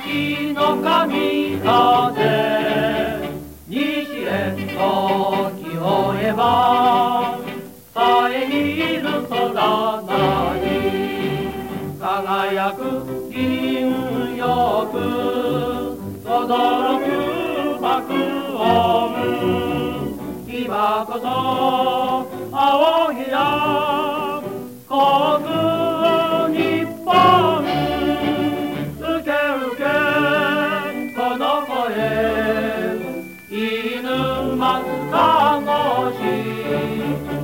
東の神風西へと聞こえば遮る空なり輝く銀よく轟く爆音。今こそ青いや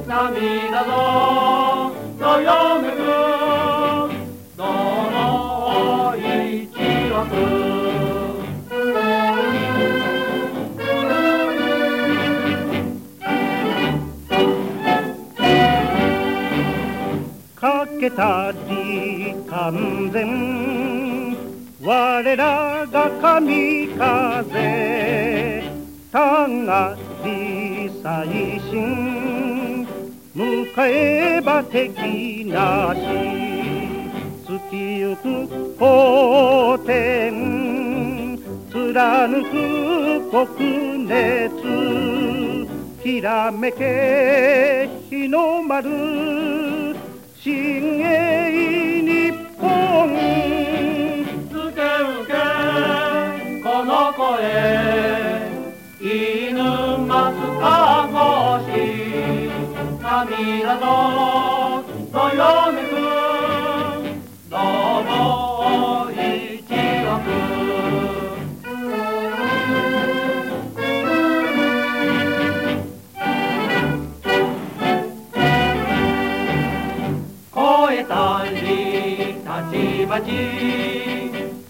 涙のどよめくどの一枠かけたり完全我らが神風たり最新向かえば敵なし突きゆく古典貫く国熱きらめけ日の丸新鋭涙のどよめく。どの一枠越えたりたちまち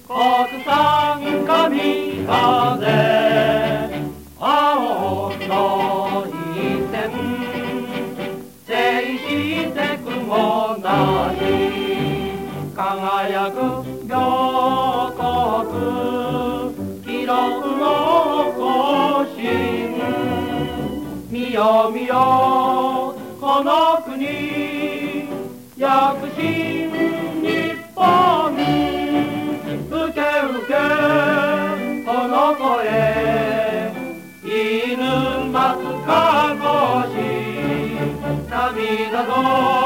国産神風。して雲なり輝く両国記録の更新。見よ見よこの国躍進日本受け受けこの声犬松かごし涙の